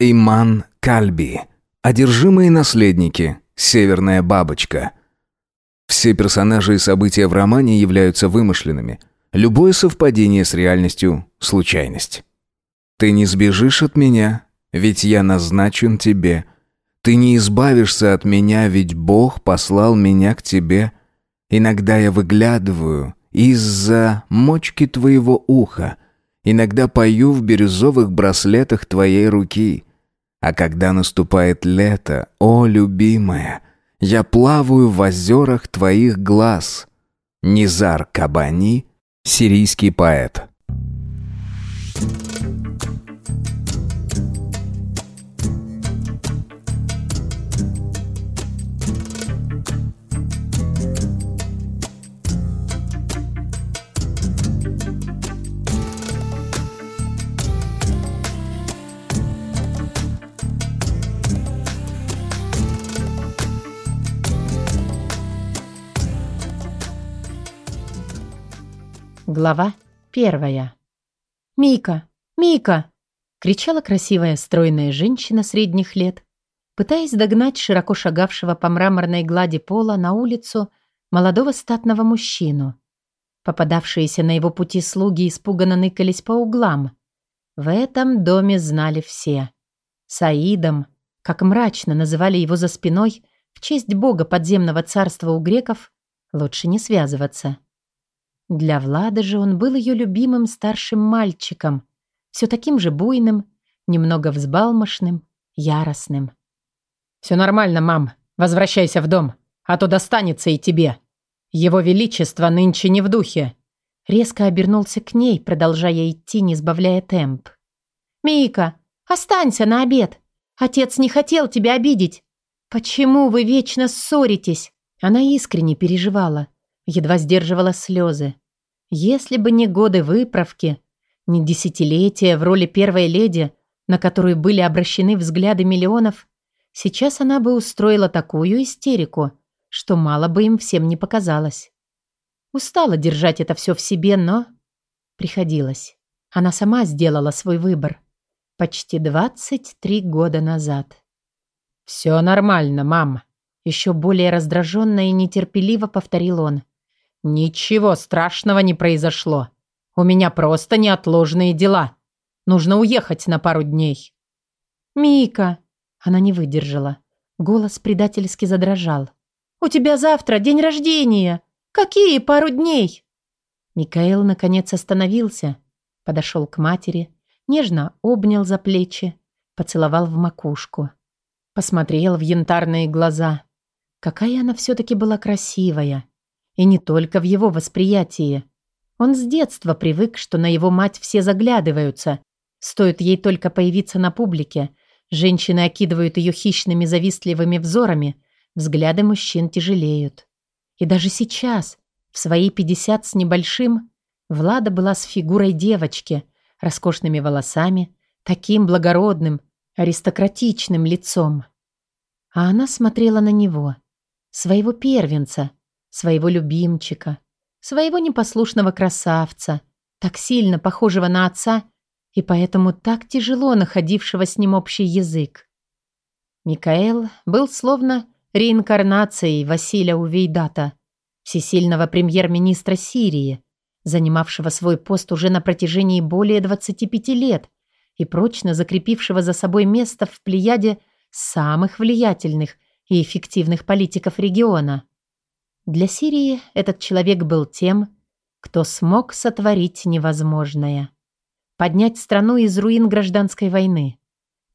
Иман Кальби. Одержимые наследники. Северная бабочка. Все персонажи и события в романе являются вымышленными. Любое совпадение с реальностью – случайность. Ты не сбежишь от меня, ведь я назначен тебе. Ты не избавишься от меня, ведь Бог послал меня к тебе. Иногда я выглядываю из-за мочки твоего уха – Иногда пою в бирюзовых браслетах твоей руки. А когда наступает лето, о, любимая, я плаваю в озерах твоих глаз. Низар Кабани, сирийский поэт. Глава первая. «Мика! Мика!» — кричала красивая стройная женщина средних лет, пытаясь догнать широко шагавшего по мраморной глади пола на улицу молодого статного мужчину. Попадавшиеся на его пути слуги испуганно ныкались по углам. В этом доме знали все. Саидом, как мрачно называли его за спиной, в честь бога подземного царства у греков, лучше не связываться. Для Влада же он был ее любимым старшим мальчиком, все таким же буйным, немного взбалмошным, яростным. «Все нормально, мам. Возвращайся в дом, а то достанется и тебе. Его Величество нынче не в духе». Резко обернулся к ней, продолжая идти, не сбавляя темп. «Мика, останься на обед. Отец не хотел тебя обидеть. Почему вы вечно ссоритесь?» Она искренне переживала едва сдерживала слезы. Если бы не годы выправки, не десятилетия в роли первой леди, на которую были обращены взгляды миллионов, сейчас она бы устроила такую истерику, что мало бы им всем не показалось. Устала держать это все в себе, но... Приходилось. Она сама сделала свой выбор. Почти 23 года назад. «Все нормально, мам», — еще более раздраженно и нетерпеливо повторил он. «Ничего страшного не произошло. У меня просто неотложные дела. Нужно уехать на пару дней». «Мика!» Она не выдержала. Голос предательски задрожал. «У тебя завтра день рождения! Какие пару дней?» Микаэл наконец остановился, подошел к матери, нежно обнял за плечи, поцеловал в макушку. Посмотрел в янтарные глаза. Какая она все-таки была красивая. И не только в его восприятии. Он с детства привык, что на его мать все заглядываются. Стоит ей только появиться на публике, женщины окидывают ее хищными завистливыми взорами, взгляды мужчин тяжелеют. И даже сейчас, в свои пятьдесят с небольшим, Влада была с фигурой девочки, роскошными волосами, таким благородным, аристократичным лицом. А она смотрела на него, своего первенца, своего любимчика, своего непослушного красавца, так сильно похожего на отца и поэтому так тяжело находившего с ним общий язык. Микаэл был словно реинкарнацией Василия Увейдата, всесильного премьер-министра Сирии, занимавшего свой пост уже на протяжении более 25 лет и прочно закрепившего за собой место в плеяде самых влиятельных и эффективных политиков региона. Для Сирии этот человек был тем, кто смог сотворить невозможное. Поднять страну из руин гражданской войны.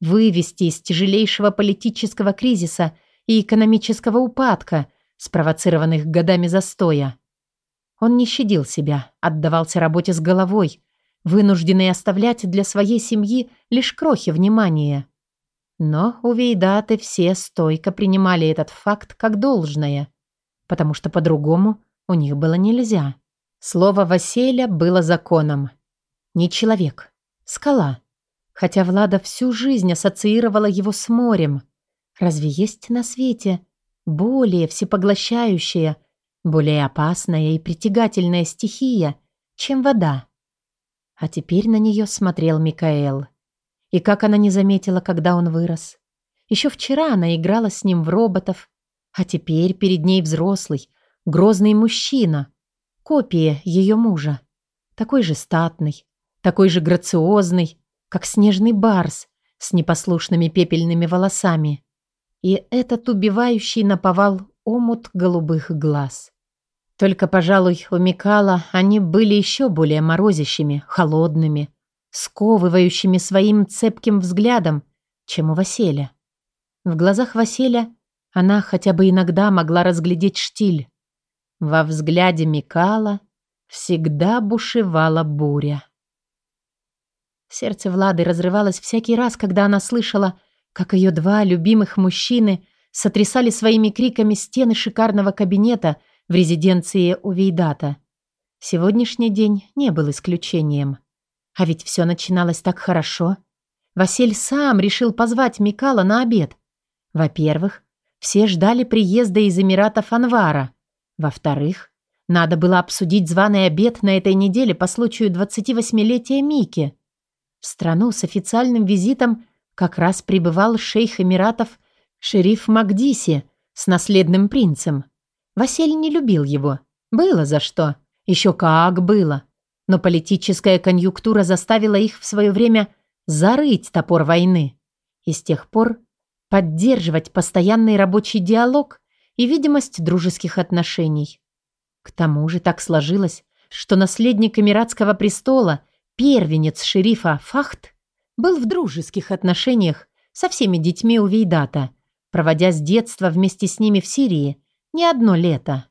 Вывести из тяжелейшего политического кризиса и экономического упадка, спровоцированных годами застоя. Он не щадил себя, отдавался работе с головой, вынужденный оставлять для своей семьи лишь крохи внимания. Но у Вейдаты все стойко принимали этот факт как должное – потому что по-другому у них было нельзя. Слово Василия было законом. Не человек, скала. Хотя Влада всю жизнь ассоциировала его с морем. Разве есть на свете более всепоглощающая, более опасная и притягательная стихия, чем вода? А теперь на нее смотрел Микаэл. И как она не заметила, когда он вырос. Еще вчера она играла с ним в роботов, а теперь перед ней взрослый, грозный мужчина, копия ее мужа. Такой же статный, такой же грациозный, как снежный барс с непослушными пепельными волосами. И этот убивающий наповал омут голубых глаз. Только, пожалуй, у Микала они были еще более морозящими, холодными, сковывающими своим цепким взглядом, чем у Василя. В глазах Василя она хотя бы иногда могла разглядеть штиль. Во взгляде Микала всегда бушевала буря. Сердце Влады разрывалось всякий раз, когда она слышала, как ее два любимых мужчины сотрясали своими криками стены шикарного кабинета в резиденции у Вейдата. Сегодняшний день не был исключением. А ведь все начиналось так хорошо. Василь сам решил позвать Микала на обед. Во-первых, все ждали приезда из Эмиратов Анвара. Во-вторых, надо было обсудить званый обед на этой неделе по случаю 28-летия Мики. В страну с официальным визитом как раз прибывал шейх Эмиратов шериф Макдиси с наследным принцем. Василий не любил его. Было за что. Еще как было. Но политическая конъюнктура заставила их в свое время зарыть топор войны. И с тех пор поддерживать постоянный рабочий диалог и видимость дружеских отношений. К тому же так сложилось, что наследник Эмиратского престола Первенец шерифа Фахт был в дружеских отношениях со всеми детьми у Вейдата, проводя с детства вместе с ними в Сирии не одно лето.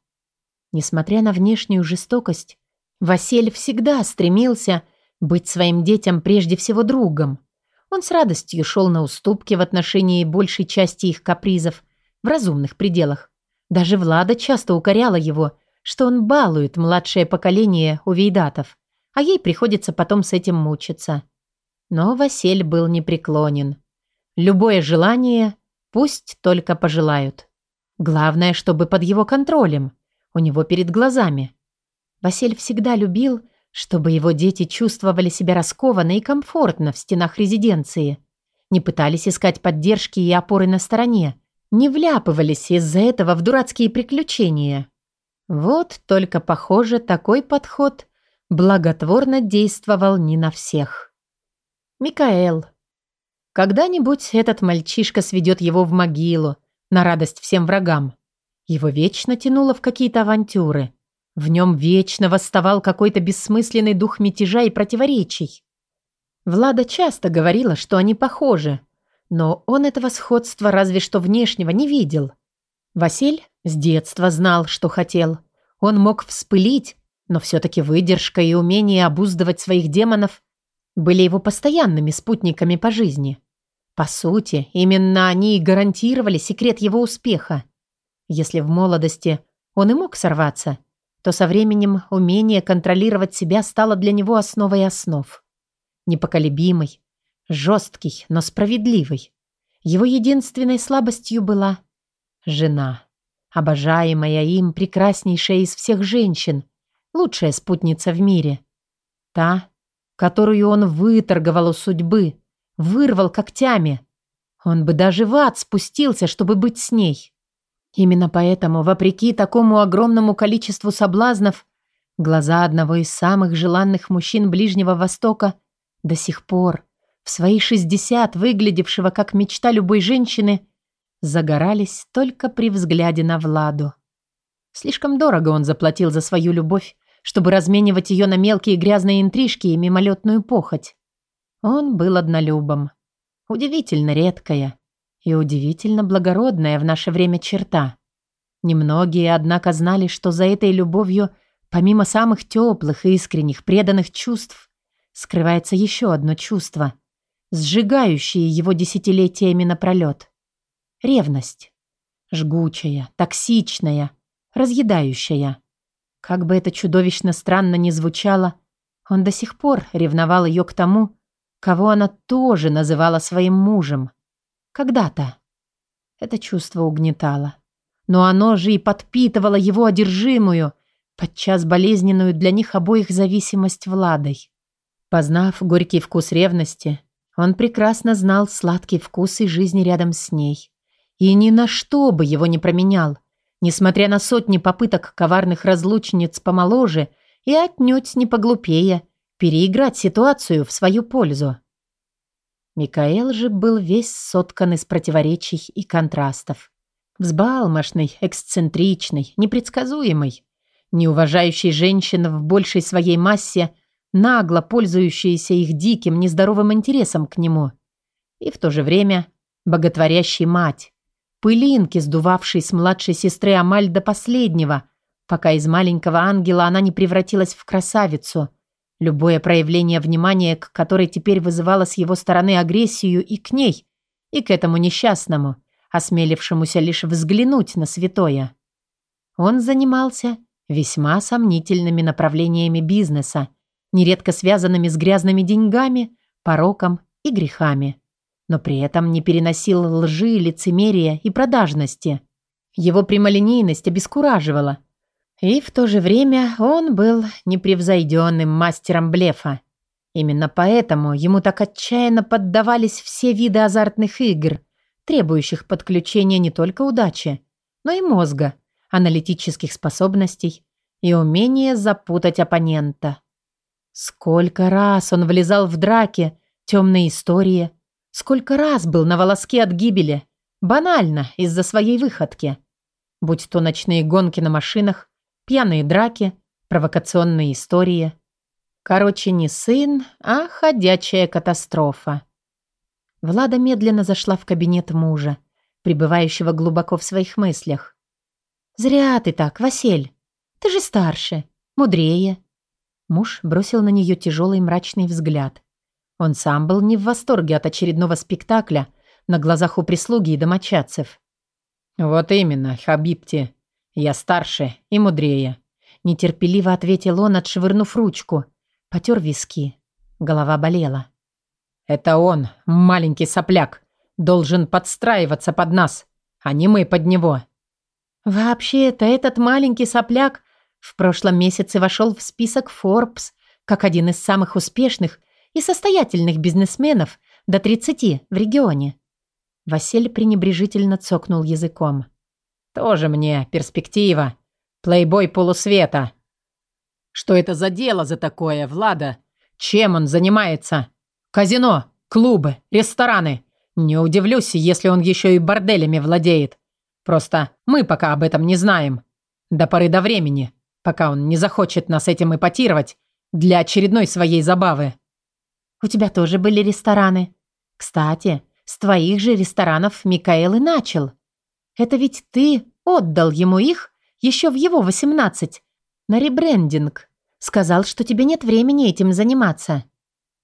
Несмотря на внешнюю жестокость, Василь всегда стремился быть своим детям прежде всего другом. Он с радостью шел на уступки в отношении большей части их капризов в разумных пределах. Даже Влада часто укоряла его, что он балует младшее поколение у вейдатов а ей приходится потом с этим мучиться. Но Василь был непреклонен. Любое желание пусть только пожелают. Главное, чтобы под его контролем, у него перед глазами. Василь всегда любил, чтобы его дети чувствовали себя раскованно и комфортно в стенах резиденции. Не пытались искать поддержки и опоры на стороне. Не вляпывались из-за этого в дурацкие приключения. Вот только, похоже, такой подход благотворно действовал не на всех. Микаэл. Когда-нибудь этот мальчишка сведет его в могилу, на радость всем врагам. Его вечно тянуло в какие-то авантюры. В нем вечно восставал какой-то бессмысленный дух мятежа и противоречий. Влада часто говорила, что они похожи, но он этого сходства разве что внешнего не видел. Василь с детства знал, что хотел. Он мог вспылить, но все-таки выдержка и умение обуздывать своих демонов были его постоянными спутниками по жизни. По сути, именно они и гарантировали секрет его успеха. Если в молодости он и мог сорваться, то со временем умение контролировать себя стало для него основой основ. Непоколебимый, жесткий, но справедливый. Его единственной слабостью была жена, обожаемая им прекраснейшая из всех женщин, лучшая спутница в мире. Та, которую он выторговал у судьбы, вырвал когтями. Он бы даже в ад спустился, чтобы быть с ней. Именно поэтому, вопреки такому огромному количеству соблазнов, глаза одного из самых желанных мужчин Ближнего Востока до сих пор, в свои шестьдесят, выглядевшего как мечта любой женщины, загорались только при взгляде на Владу. Слишком дорого он заплатил за свою любовь, чтобы разменивать ее на мелкие грязные интрижки и мимолетную похоть. Он был однолюбом. Удивительно редкая и удивительно благородная в наше время черта. Немногие, однако, знали, что за этой любовью, помимо самых теплых, искренних, преданных чувств, скрывается еще одно чувство, сжигающее его десятилетиями напролет. Ревность. Жгучая, токсичная, разъедающая. Как бы это чудовищно странно ни звучало, он до сих пор ревновал ее к тому, кого она тоже называла своим мужем. Когда-то. Это чувство угнетало. Но оно же и подпитывало его одержимую, подчас болезненную для них обоих зависимость Владой. Познав горький вкус ревности, Он прекрасно знал сладкий вкус и жизни рядом с ней. И ни на что бы его не променял, несмотря на сотни попыток коварных разлучниц помоложе и отнюдь не поглупее переиграть ситуацию в свою пользу. Микаэл же был весь соткан из противоречий и контрастов. Взбалмошный, эксцентричный, непредсказуемый, не уважающий женщин в большей своей массе, нагло пользующийся их диким, нездоровым интересом к нему. И в то же время боготворящий мать, пылинки, сдувавшей с младшей сестры Амаль до последнего, пока из маленького ангела она не превратилась в красавицу – Любое проявление внимания, к которой теперь вызывало с его стороны агрессию и к ней, и к этому несчастному, осмелившемуся лишь взглянуть на святое. Он занимался весьма сомнительными направлениями бизнеса, нередко связанными с грязными деньгами, пороком и грехами, но при этом не переносил лжи, лицемерия и продажности. Его прямолинейность обескураживала – и в то же время он был непревзойденным мастером блефа. Именно поэтому ему так отчаянно поддавались все виды азартных игр, требующих подключения не только удачи, но и мозга, аналитических способностей и умения запутать оппонента. Сколько раз он влезал в драки, темные истории, сколько раз был на волоске от гибели, банально из-за своей выходки. Будь то ночные гонки на машинах, Пьяные драки, провокационные истории. Короче, не сын, а ходячая катастрофа. Влада медленно зашла в кабинет мужа, пребывающего глубоко в своих мыслях. «Зря ты так, Василь. Ты же старше, мудрее». Муж бросил на нее тяжелый мрачный взгляд. Он сам был не в восторге от очередного спектакля на глазах у прислуги и домочадцев. «Вот именно, Хабибти. «Я старше и мудрее», — нетерпеливо ответил он, отшвырнув ручку. Потер виски. Голова болела. «Это он, маленький сопляк, должен подстраиваться под нас, а не мы под него». «Вообще-то этот маленький сопляк в прошлом месяце вошел в список Forbes как один из самых успешных и состоятельных бизнесменов до 30 в регионе». Василь пренебрежительно цокнул языком. Тоже мне перспектива. Плейбой полусвета. Что это за дело за такое, Влада? Чем он занимается? Казино, клубы, рестораны. Не удивлюсь, если он еще и борделями владеет. Просто мы пока об этом не знаем. До поры до времени, пока он не захочет нас этим эпатировать для очередной своей забавы. У тебя тоже были рестораны. Кстати, с твоих же ресторанов Микаэл и начал. Это ведь ты отдал ему их еще в его восемнадцать на ребрендинг. Сказал, что тебе нет времени этим заниматься.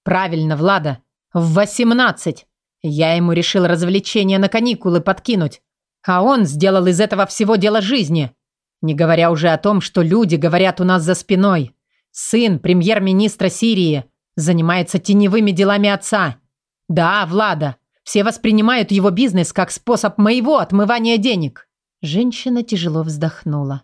Правильно, Влада. В восемнадцать. Я ему решил развлечения на каникулы подкинуть. А он сделал из этого всего дело жизни. Не говоря уже о том, что люди говорят у нас за спиной. Сын премьер-министра Сирии занимается теневыми делами отца. Да, Влада, все воспринимают его бизнес как способ моего отмывания денег». Женщина тяжело вздохнула.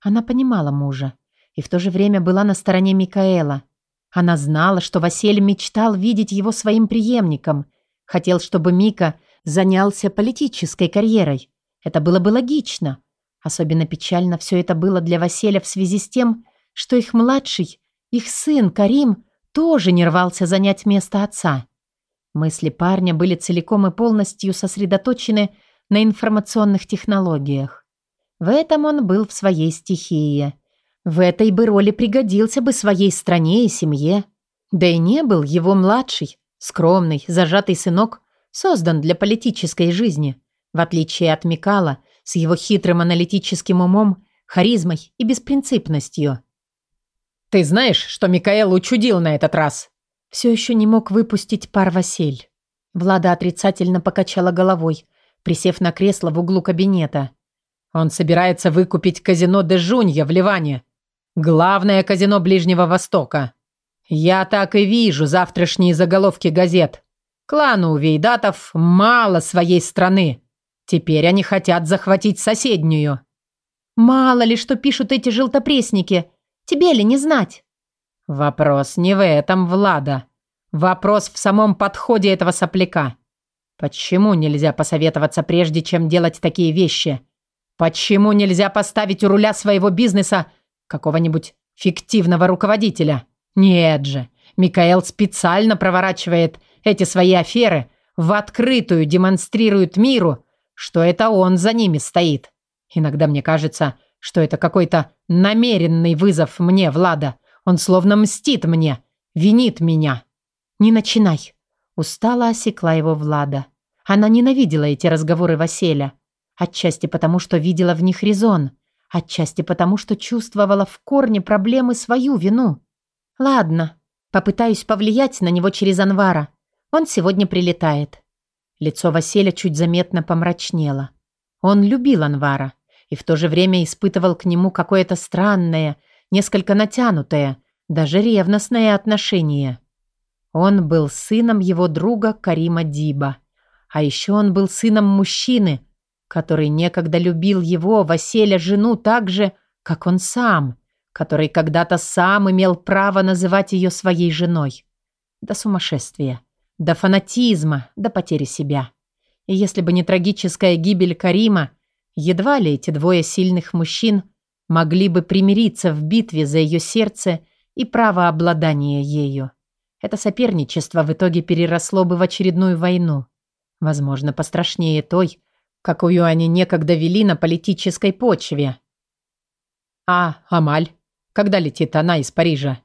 Она понимала мужа и в то же время была на стороне Микаэла. Она знала, что Василь мечтал видеть его своим преемником, хотел, чтобы Мика занялся политической карьерой. Это было бы логично. Особенно печально все это было для Василя в связи с тем, что их младший, их сын Карим, тоже не рвался занять место отца. Мысли парня были целиком и полностью сосредоточены на информационных технологиях. В этом он был в своей стихии. В этой бы роли пригодился бы своей стране и семье. Да и не был его младший, скромный, зажатый сынок создан для политической жизни, в отличие от Микала с его хитрым аналитическим умом, харизмой и беспринципностью. «Ты знаешь, что Микаэл учудил на этот раз?» Все еще не мог выпустить пар Василь. Влада отрицательно покачала головой, присев на кресло в углу кабинета. «Он собирается выкупить казино де Жунья в Ливане. Главное казино Ближнего Востока. Я так и вижу завтрашние заголовки газет. Клану у Вейдатов мало своей страны. Теперь они хотят захватить соседнюю». «Мало ли, что пишут эти желтопресники. Тебе ли не знать?» «Вопрос не в этом, Влада. Вопрос в самом подходе этого сопляка. Почему нельзя посоветоваться прежде, чем делать такие вещи? Почему нельзя поставить у руля своего бизнеса какого-нибудь фиктивного руководителя? Нет же, Микаэл специально проворачивает эти свои аферы, в открытую демонстрирует миру, что это он за ними стоит. Иногда мне кажется, что это какой-то намеренный вызов мне, Влада. Он словно мстит мне, винит меня. Не начинай. Устала осекла его Влада. Она ненавидела эти разговоры Василя. Отчасти потому, что видела в них резон. Отчасти потому, что чувствовала в корне проблемы свою вину. Ладно, попытаюсь повлиять на него через Анвара. Он сегодня прилетает. Лицо Василя чуть заметно помрачнело. Он любил Анвара и в то же время испытывал к нему какое-то странное, несколько натянутое, даже ревностное отношение. Он был сыном его друга Карима Диба. А еще он был сыном мужчины, который некогда любил его, Василя, жену так же, как он сам, который когда-то сам имел право называть ее своей женой. До сумасшествия, до фанатизма, до потери себя. И если бы не трагическая гибель Карима, едва ли эти двое сильных мужчин могли бы примириться в битве за ее сердце и право обладания ею. Это соперничество в итоге переросло бы в очередную войну. Возможно, пострашнее той, какую они некогда вели на политической почве. А Амаль? Когда летит она из Парижа?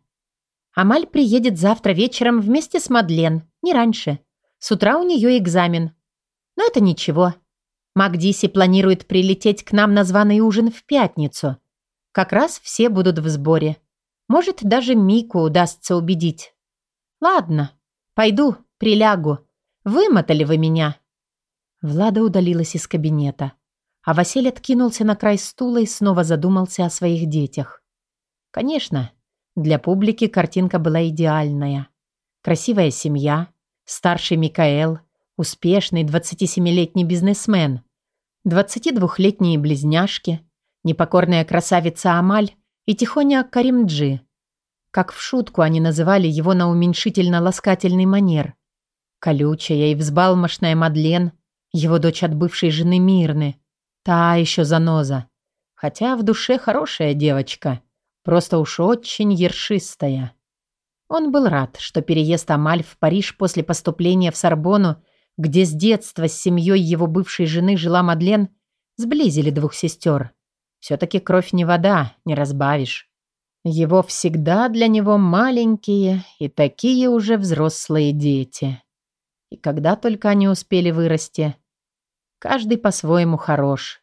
Амаль приедет завтра вечером вместе с Мадлен, не раньше. С утра у нее экзамен. Но это ничего. Макдиси планирует прилететь к нам на званый ужин в пятницу. Как раз все будут в сборе. Может, даже Мику удастся убедить. Ладно, пойду, прилягу. Вымотали вы меня. Влада удалилась из кабинета, а Василий откинулся на край стула и снова задумался о своих детях. Конечно, для публики картинка была идеальная. Красивая семья, старший Микаэл, успешный 27-летний бизнесмен, 22-летние близняшки, непокорная красавица Амаль и тихоня Каримджи. Как в шутку они называли его на уменьшительно-ласкательный манер. Колючая и взбалмошная Мадлен, его дочь от бывшей жены Мирны. Та еще заноза. Хотя в душе хорошая девочка. Просто уж очень ершистая. Он был рад, что переезд Амаль в Париж после поступления в Сорбону, где с детства с семьей его бывшей жены жила Мадлен, сблизили двух сестер. Все-таки кровь не вода, не разбавишь. Его всегда для него маленькие и такие уже взрослые дети. И когда только они успели вырасти, каждый по-своему хорош,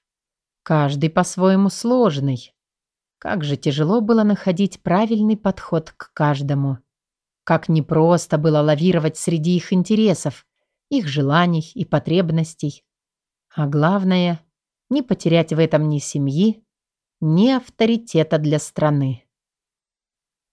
каждый по-своему сложный. Как же тяжело было находить правильный подход к каждому. Как непросто было лавировать среди их интересов, их желаний и потребностей. А главное, не потерять в этом ни семьи, ни авторитета для страны.